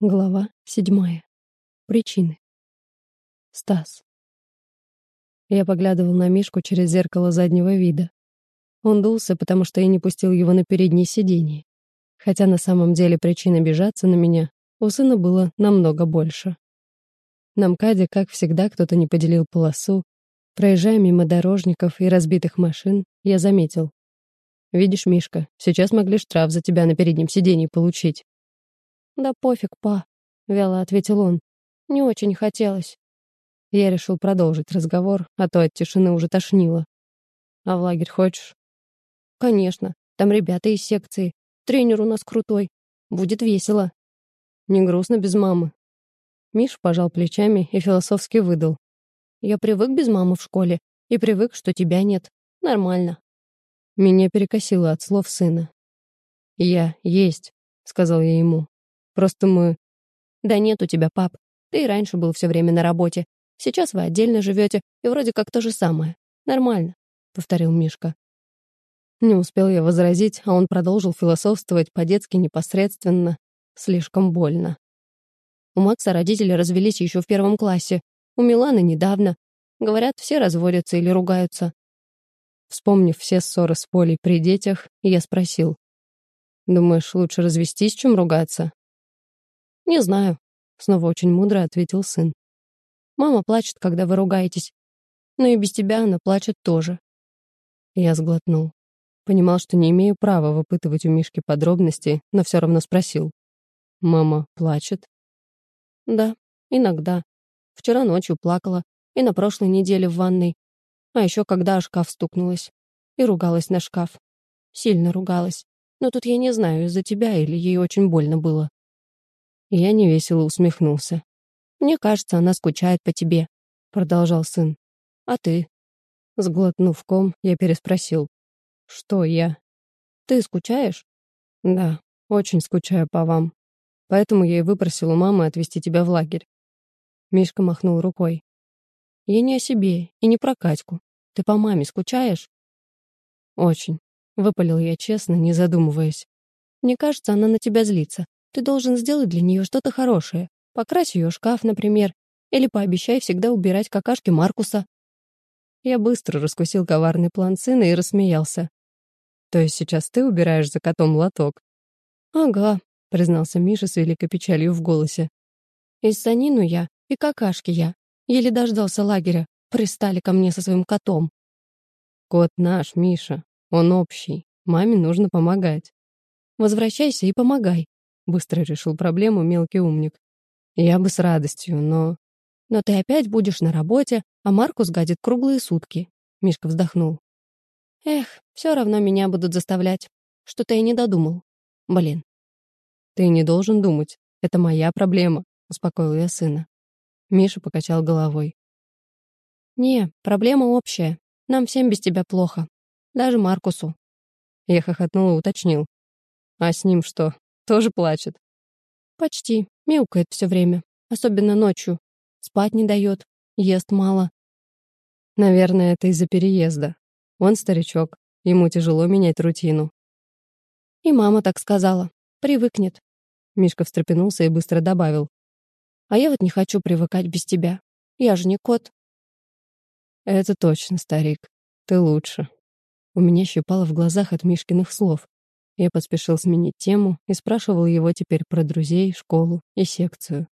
Глава седьмая. Причины. Стас. Я поглядывал на Мишку через зеркало заднего вида. Он дулся, потому что я не пустил его на переднее сиденье. Хотя на самом деле причин обижаться на меня у сына было намного больше. На МКАДе, как всегда, кто-то не поделил полосу. Проезжая мимо дорожников и разбитых машин, я заметил. «Видишь, Мишка, сейчас могли штраф за тебя на переднем сиденье получить. «Да пофиг, па», — вяло ответил он. «Не очень хотелось». Я решил продолжить разговор, а то от тишины уже тошнило. «А в лагерь хочешь?» «Конечно. Там ребята из секции. Тренер у нас крутой. Будет весело». «Не грустно без мамы?» Миш пожал плечами и философски выдал. «Я привык без мамы в школе и привык, что тебя нет. Нормально». Меня перекосило от слов сына. «Я есть», — сказал я ему. Просто мы... Да нет у тебя, пап. Ты и раньше был все время на работе. Сейчас вы отдельно живете, и вроде как то же самое. Нормально, — повторил Мишка. Не успел я возразить, а он продолжил философствовать по-детски непосредственно. Слишком больно. У Макса родители развелись еще в первом классе. У Миланы недавно. Говорят, все разводятся или ругаются. Вспомнив все ссоры с Полей при детях, я спросил. «Думаешь, лучше развестись, чем ругаться?» «Не знаю», — снова очень мудро ответил сын. «Мама плачет, когда вы ругаетесь. Но и без тебя она плачет тоже». Я сглотнул. Понимал, что не имею права выпытывать у Мишки подробности, но все равно спросил. «Мама плачет?» «Да, иногда. Вчера ночью плакала, и на прошлой неделе в ванной. А еще когда о шкаф стукнулась. И ругалась на шкаф. Сильно ругалась. Но тут я не знаю, из-за тебя или ей очень больно было. Я невесело усмехнулся. «Мне кажется, она скучает по тебе», — продолжал сын. «А ты?» Сглотнув ком, я переспросил. «Что я?» «Ты скучаешь?» «Да, очень скучаю по вам. Поэтому я и выпросил у мамы отвезти тебя в лагерь». Мишка махнул рукой. «Я не о себе и не про Катьку. Ты по маме скучаешь?» «Очень», — выпалил я честно, не задумываясь. «Мне кажется, она на тебя злится. Ты должен сделать для нее что-то хорошее. Покрась ее шкаф, например. Или пообещай всегда убирать какашки Маркуса. Я быстро раскусил коварный план сына и рассмеялся. То есть сейчас ты убираешь за котом лоток? Ага, признался Миша с великой печалью в голосе. И санину я, и какашки я. Еле дождался лагеря. Пристали ко мне со своим котом. Кот наш, Миша. Он общий. Маме нужно помогать. Возвращайся и помогай. Быстро решил проблему мелкий умник. Я бы с радостью, но... Но ты опять будешь на работе, а Маркус гадит круглые сутки. Мишка вздохнул. Эх, все равно меня будут заставлять. Что-то я не додумал. Блин. Ты не должен думать. Это моя проблема, успокоил я сына. Миша покачал головой. Не, проблема общая. Нам всем без тебя плохо. Даже Маркусу. Я хохотнул и уточнил. А с ним что, тоже плачет. Почти. Мяукает все время. Особенно ночью. Спать не дает. Ест мало. Наверное, это из-за переезда. Он старичок. Ему тяжело менять рутину. И мама так сказала. Привыкнет. Мишка встрепенулся и быстро добавил. А я вот не хочу привыкать без тебя. Я же не кот. Это точно, старик. Ты лучше. У меня щипало в глазах от Мишкиных слов. Я поспешил сменить тему и спрашивал его теперь про друзей, школу и секцию.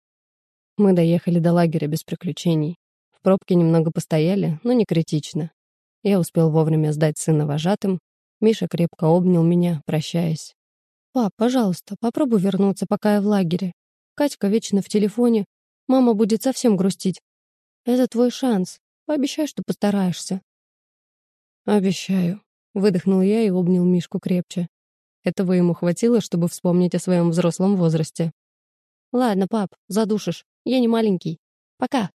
Мы доехали до лагеря без приключений. В пробке немного постояли, но не критично. Я успел вовремя сдать сына вожатым. Миша крепко обнял меня, прощаясь. «Пап, пожалуйста, попробуй вернуться, пока я в лагере. Катька вечно в телефоне. Мама будет совсем грустить. Это твой шанс. Пообещай, что постараешься». «Обещаю», — выдохнул я и обнял Мишку крепче. Этого ему хватило, чтобы вспомнить о своем взрослом возрасте. «Ладно, пап, задушишь. Я не маленький. Пока».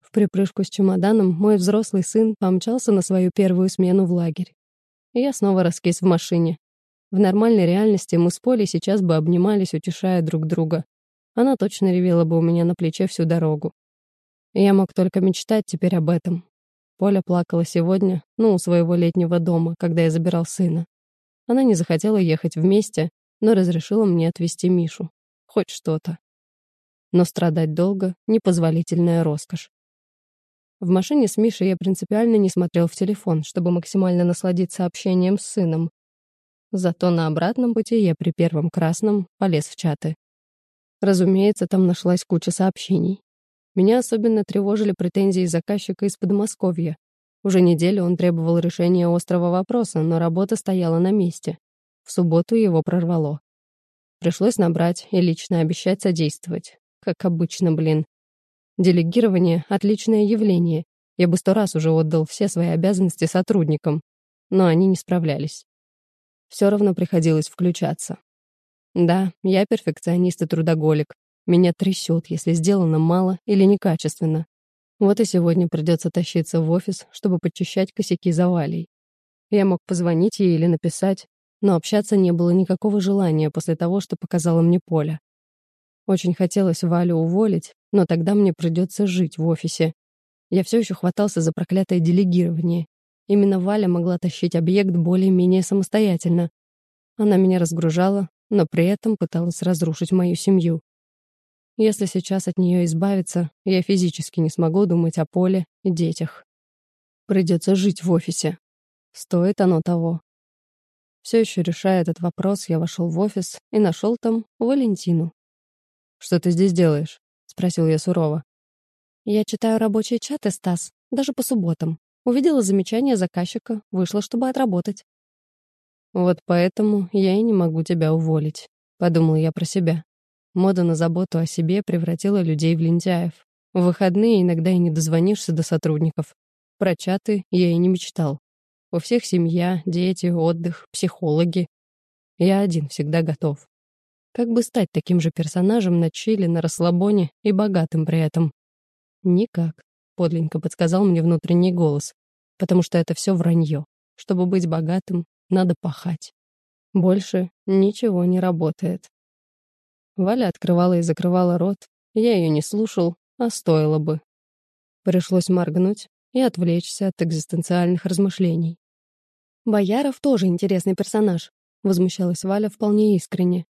В припрыжку с чемоданом мой взрослый сын помчался на свою первую смену в лагерь. я снова раскис в машине. В нормальной реальности мы с Полей сейчас бы обнимались, утешая друг друга. Она точно ревела бы у меня на плече всю дорогу. я мог только мечтать теперь об этом. Поля плакала сегодня, ну, у своего летнего дома, когда я забирал сына. Она не захотела ехать вместе, но разрешила мне отвезти Мишу. Хоть что-то. но страдать долго — непозволительная роскошь. В машине с Мишей я принципиально не смотрел в телефон, чтобы максимально насладиться общением с сыном. Зато на обратном пути я при первом красном полез в чаты. Разумеется, там нашлась куча сообщений. Меня особенно тревожили претензии заказчика из Подмосковья. Уже неделю он требовал решения острого вопроса, но работа стояла на месте. В субботу его прорвало. Пришлось набрать и лично обещать содействовать. Как обычно, блин. Делегирование — отличное явление. Я бы сто раз уже отдал все свои обязанности сотрудникам. Но они не справлялись. Все равно приходилось включаться. Да, я перфекционист и трудоголик. Меня трясет, если сделано мало или некачественно. Вот и сегодня придется тащиться в офис, чтобы подчищать косяки за Валей. Я мог позвонить ей или написать, но общаться не было никакого желания после того, что показала мне Поля. Очень хотелось Валю уволить, но тогда мне придется жить в офисе. Я все еще хватался за проклятое делегирование. Именно Валя могла тащить объект более-менее самостоятельно. Она меня разгружала, но при этом пыталась разрушить мою семью. Если сейчас от нее избавиться, я физически не смогу думать о Поле и детях. Придется жить в офисе. Стоит оно того. Все еще решая этот вопрос, я вошел в офис и нашел там Валентину. «Что ты здесь делаешь?» — спросил я сурово. «Я читаю рабочие чаты, Стас, даже по субботам. Увидела замечание заказчика, вышла, чтобы отработать. «Вот поэтому я и не могу тебя уволить», — подумал я про себя. Мода на заботу о себе превратила людей в лентяев. В выходные иногда и не дозвонишься до сотрудников. Про чаты я и не мечтал. У всех семья, дети, отдых, психологи. Я один всегда готов. Как бы стать таким же персонажем на чили, на расслабоне и богатым при этом? Никак, подлинно подсказал мне внутренний голос. Потому что это все вранье. Чтобы быть богатым, надо пахать. Больше ничего не работает. Валя открывала и закрывала рот. Я ее не слушал, а стоило бы. Пришлось моргнуть и отвлечься от экзистенциальных размышлений. «Бояров тоже интересный персонаж», — возмущалась Валя вполне искренне.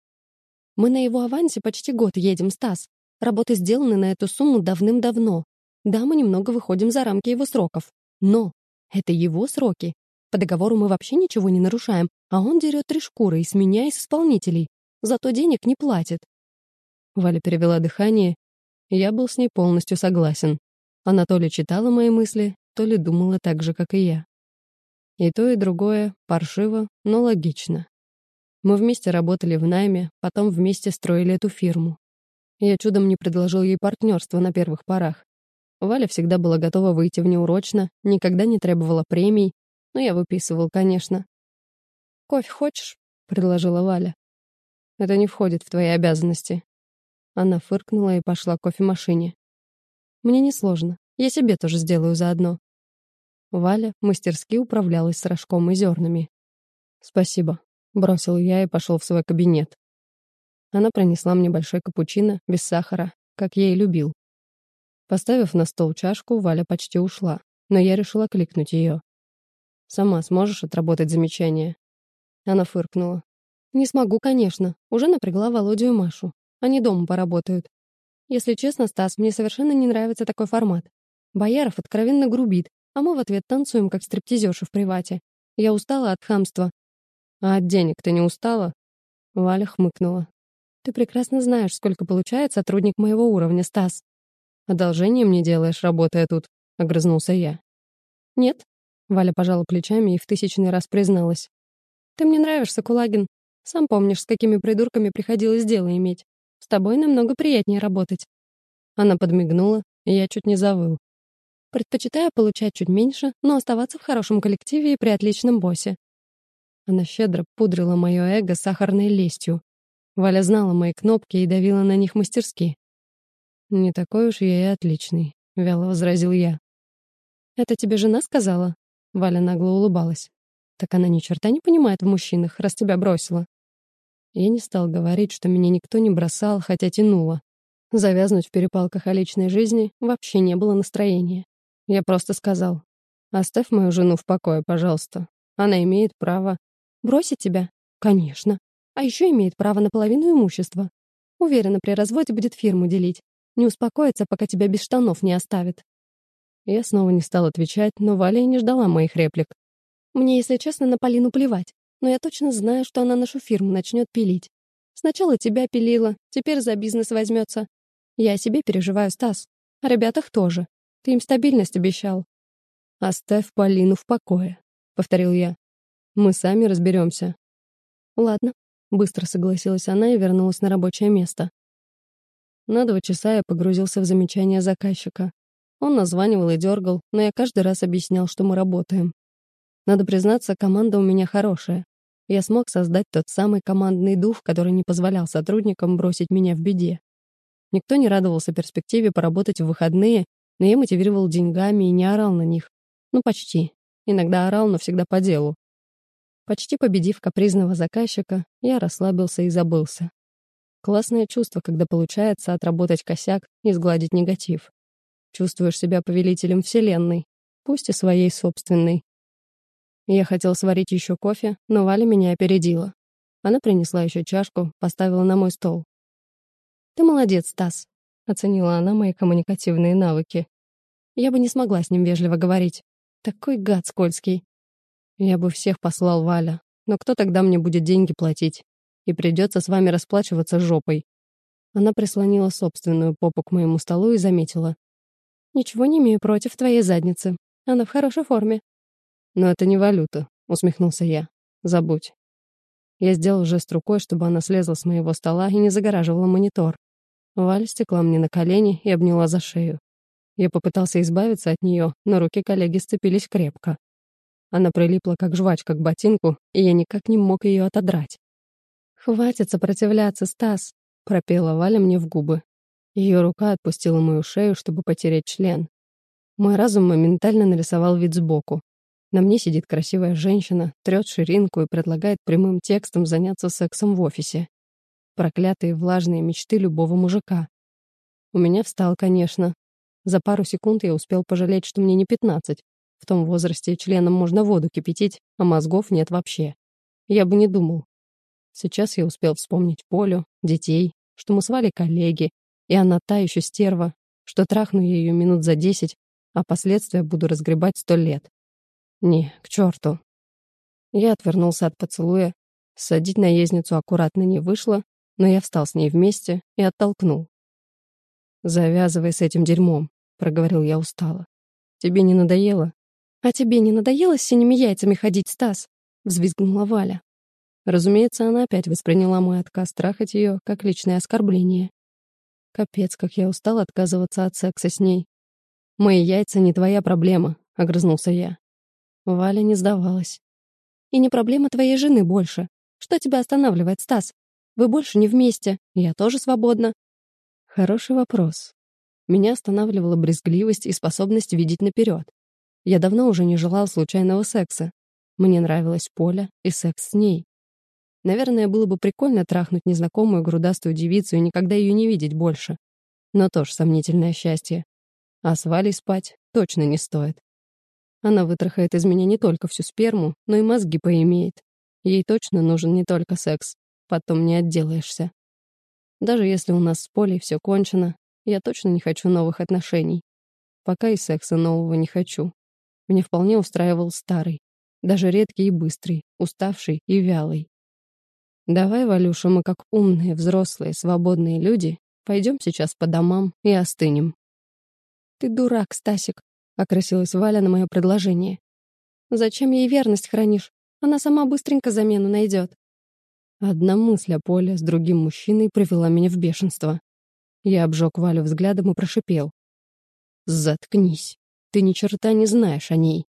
«Мы на его авансе почти год едем, Стас. Работы сделаны на эту сумму давным-давно. Да, мы немного выходим за рамки его сроков. Но это его сроки, по договору мы вообще ничего не нарушаем, а он дерет три шкуры и с с исполнителей. Зато денег не платит. Валя перевела дыхание. Я был с ней полностью согласен. Она то ли читала мои мысли, то ли думала так же, как и я. И то, и другое паршиво, но логично. Мы вместе работали в найме, потом вместе строили эту фирму. Я чудом не предложил ей партнерство на первых порах. Валя всегда была готова выйти внеурочно, никогда не требовала премий, но я выписывал, конечно. «Кофе хочешь?» — предложила Валя. «Это не входит в твои обязанности». Она фыркнула и пошла к кофемашине. «Мне несложно. Я себе тоже сделаю заодно». Валя мастерски управлялась с рожком и зернами. «Спасибо», — бросил я и пошел в свой кабинет. Она принесла мне большой капучино, без сахара, как я и любил. Поставив на стол чашку, Валя почти ушла, но я решила кликнуть ее. Сама сможешь отработать замечание?» Она фыркнула. «Не смогу, конечно. Уже напрягла Володю и Машу. Они дома поработают. Если честно, Стас, мне совершенно не нравится такой формат. Бояров откровенно грубит, а мы в ответ танцуем, как стриптизерши в привате. Я устала от хамства. А от денег ты не устала? Валя хмыкнула. Ты прекрасно знаешь, сколько получает сотрудник моего уровня, Стас. Одолжение мне делаешь, работая тут, огрызнулся я. Нет, Валя пожала плечами и в тысячный раз призналась. «Ты мне нравишься, Кулагин. Сам помнишь, с какими придурками приходилось дело иметь. С тобой намного приятнее работать». Она подмигнула, и я чуть не завыл. «Предпочитаю получать чуть меньше, но оставаться в хорошем коллективе и при отличном боссе». Она щедро пудрила мое эго сахарной лестью. Валя знала мои кнопки и давила на них мастерски. «Не такой уж я и отличный», — вяло возразил я. «Это тебе жена сказала?» Валя нагло улыбалась. «Так она ни черта не понимает в мужчинах, раз тебя бросила». Я не стал говорить, что меня никто не бросал, хотя тянуло. Завязнуть в перепалках о личной жизни вообще не было настроения. Я просто сказал, «Оставь мою жену в покое, пожалуйста. Она имеет право...» «Бросить тебя?» «Конечно. А еще имеет право на половину имущества». Уверена, при разводе будет фирму делить. Не успокоится, пока тебя без штанов не оставит. Я снова не стал отвечать, но Валя не ждала моих реплик. Мне, если честно, на Полину плевать. Но я точно знаю, что она нашу фирму начнет пилить. Сначала тебя пилила, теперь за бизнес возьмется. Я о себе переживаю, Стас. О ребятах тоже. Ты им стабильность обещал. «Оставь Полину в покое», — повторил я. «Мы сами разберемся». «Ладно», — быстро согласилась она и вернулась на рабочее место. На два часа я погрузился в замечания заказчика. Он названивал и дергал, но я каждый раз объяснял, что мы работаем. Надо признаться, команда у меня хорошая. Я смог создать тот самый командный дух, который не позволял сотрудникам бросить меня в беде. Никто не радовался перспективе поработать в выходные, но я мотивировал деньгами и не орал на них. Ну, почти. Иногда орал, но всегда по делу. Почти победив капризного заказчика, я расслабился и забылся. Классное чувство, когда получается отработать косяк и сгладить негатив. Чувствуешь себя повелителем вселенной, пусть и своей собственной. Я хотел сварить еще кофе, но Валя меня опередила. Она принесла еще чашку, поставила на мой стол. «Ты молодец, Стас», — оценила она мои коммуникативные навыки. «Я бы не смогла с ним вежливо говорить. Такой гад скользкий». «Я бы всех послал, Валя. Но кто тогда мне будет деньги платить? И придется с вами расплачиваться жопой». Она прислонила собственную попу к моему столу и заметила. «Ничего не имею против твоей задницы. Она в хорошей форме». «Но это не валюта», — усмехнулся я. «Забудь». Я сделал жест рукой, чтобы она слезла с моего стола и не загораживала монитор. Валя стекла мне на колени и обняла за шею. Я попытался избавиться от нее, но руки коллеги сцепились крепко. Она прилипла, как жвачка к ботинку, и я никак не мог ее отодрать. «Хватит сопротивляться, Стас!» — пропела Валя мне в губы. Ее рука отпустила мою шею, чтобы потереть член. Мой разум моментально нарисовал вид сбоку. На мне сидит красивая женщина, трет ширинку и предлагает прямым текстом заняться сексом в офисе. Проклятые влажные мечты любого мужика. У меня встал, конечно. За пару секунд я успел пожалеть, что мне не пятнадцать. В том возрасте членом можно воду кипятить, а мозгов нет вообще. Я бы не думал. Сейчас я успел вспомнить Полю, детей, что мы с Валей коллеги, и она та еще стерва, что трахну я ее минут за десять, а последствия буду разгребать сто лет. Не, к черту. Я отвернулся от поцелуя. Садить наездницу аккуратно не вышло, но я встал с ней вместе и оттолкнул. «Завязывай с этим дерьмом», — проговорил я устало. «Тебе не надоело?» «А тебе не надоело с синими яйцами ходить, Стас?» — взвизгнула Валя. Разумеется, она опять восприняла мой отказ трахать ее как личное оскорбление. Капец, как я устал отказываться от секса с ней. «Мои яйца не твоя проблема», — огрызнулся я. Валя не сдавалась. «И не проблема твоей жены больше. Что тебя останавливает, Стас? Вы больше не вместе. Я тоже свободна». Хороший вопрос. Меня останавливала брезгливость и способность видеть наперед. Я давно уже не желал случайного секса. Мне нравилась Поля и секс с ней. Наверное, было бы прикольно трахнуть незнакомую грудастую девицу и никогда ее не видеть больше. Но тоже сомнительное счастье. А с Валей спать точно не стоит. Она вытрахает из меня не только всю сперму, но и мозги поимеет. Ей точно нужен не только секс потом не отделаешься. Даже если у нас с Полей все кончено, я точно не хочу новых отношений. Пока и секса нового не хочу. Мне вполне устраивал старый, даже редкий и быстрый, уставший и вялый. Давай, Валюша, мы как умные, взрослые, свободные люди пойдем сейчас по домам и остынем. Ты дурак, Стасик, — окрасилась Валя на мое предложение. Зачем ей верность хранишь? Она сама быстренько замену найдет. Одна мысль о Поле с другим мужчиной привела меня в бешенство. Я обжег Валю взглядом и прошипел. «Заткнись. Ты ни черта не знаешь о ней».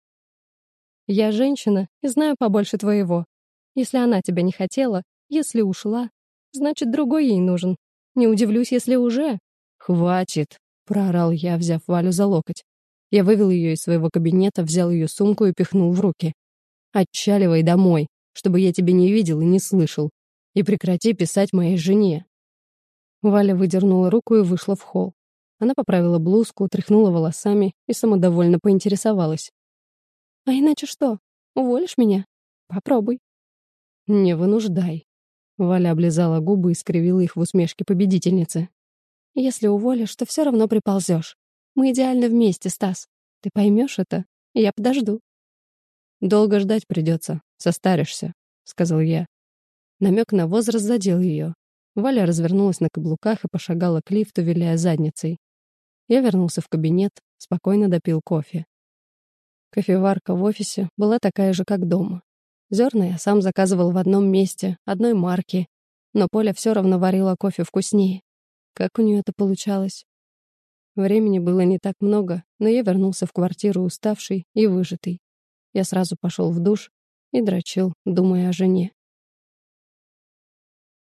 «Я женщина и знаю побольше твоего. Если она тебя не хотела, если ушла, значит, другой ей нужен. Не удивлюсь, если уже...» «Хватит!» — проорал я, взяв Валю за локоть. Я вывел ее из своего кабинета, взял ее сумку и пихнул в руки. «Отчаливай домой, чтобы я тебя не видел и не слышал и прекрати писать моей жене». Валя выдернула руку и вышла в холл. Она поправила блузку, тряхнула волосами и самодовольно поинтересовалась. «А иначе что? Уволишь меня? Попробуй». «Не вынуждай». Валя облизала губы и скривила их в усмешке победительницы. «Если уволишь, то все равно приползешь. Мы идеально вместе, Стас. Ты поймешь это? Я подожду». «Долго ждать придется. Состаришься», — сказал я. Намек на возраст задел ее. Валя развернулась на каблуках и пошагала к лифту, виляя задницей. Я вернулся в кабинет, спокойно допил кофе. Кофеварка в офисе была такая же, как дома. Зерна я сам заказывал в одном месте, одной марки, но Поля все равно варила кофе вкуснее. Как у нее это получалось? Времени было не так много, но я вернулся в квартиру уставший и выжатый. Я сразу пошел в душ и дрочил, думая о жене.